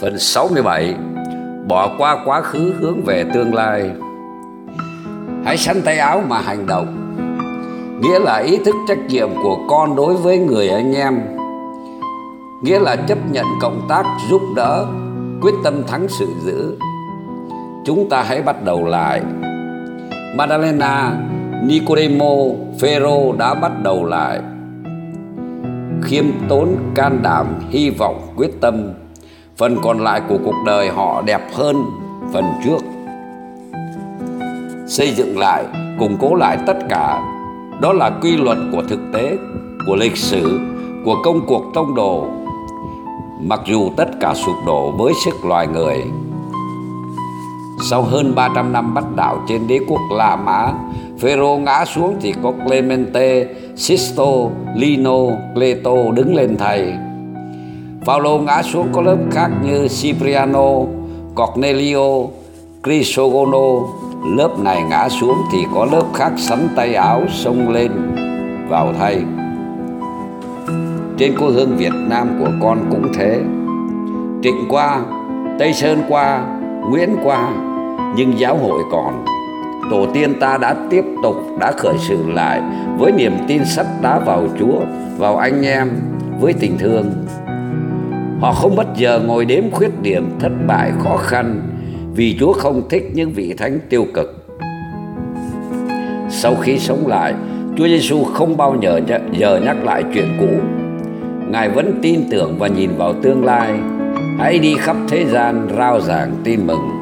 Phần 67 Bỏ qua quá khứ hướng về tương lai. Hãy sắn tay áo mà hành động. Nghĩa là ý thức trách nhiệm của con đối với người anh em. Nghĩa là chấp nhận cộng tác, giúp đỡ, Quyết tâm thắng sự dữ Chúng ta hãy bắt đầu lại. Madalena, Nicodemo, Phêrô đã bắt đầu lại. Khiêm tốn, can đảm, hy vọng, quyết tâm phần còn lại của cuộc đời họ đẹp hơn phần trước xây dựng lại củng cố lại tất cả đó là quy luật của thực tế của lịch sử của công cuộc tông đồ mặc dù tất cả sụp đổ với sức loài người sau hơn 300 năm bắt đảo trên đế quốc La Mã, Phêrô ngã xuống thì có Clemente, Sisto, Lino, Cleto đứng lên thầy. Paulo ngã xuống có lớp khác như Cipriano, Cornelio, crisogono Lớp này ngã xuống thì có lớp khác sắn tay áo xông lên vào thay. Trên quê hương Việt Nam của con cũng thế. Trịnh qua, Tây Sơn qua, Nguyễn qua, nhưng giáo hội còn tổ tiên ta đã tiếp tục đã khởi sự lại với niềm tin sắt đá vào Chúa, vào anh em, với tình thương. Họ không bất giờ ngồi đếm khuyết điểm, thất bại, khó khăn vì Chúa không thích những vị thánh tiêu cực. Sau khi sống lại, Chúa Giêsu không bao giờ giờ nhắc lại chuyện cũ. Ngài vẫn tin tưởng và nhìn vào tương lai. Hãy đi khắp thế gian rao giảng tin mừng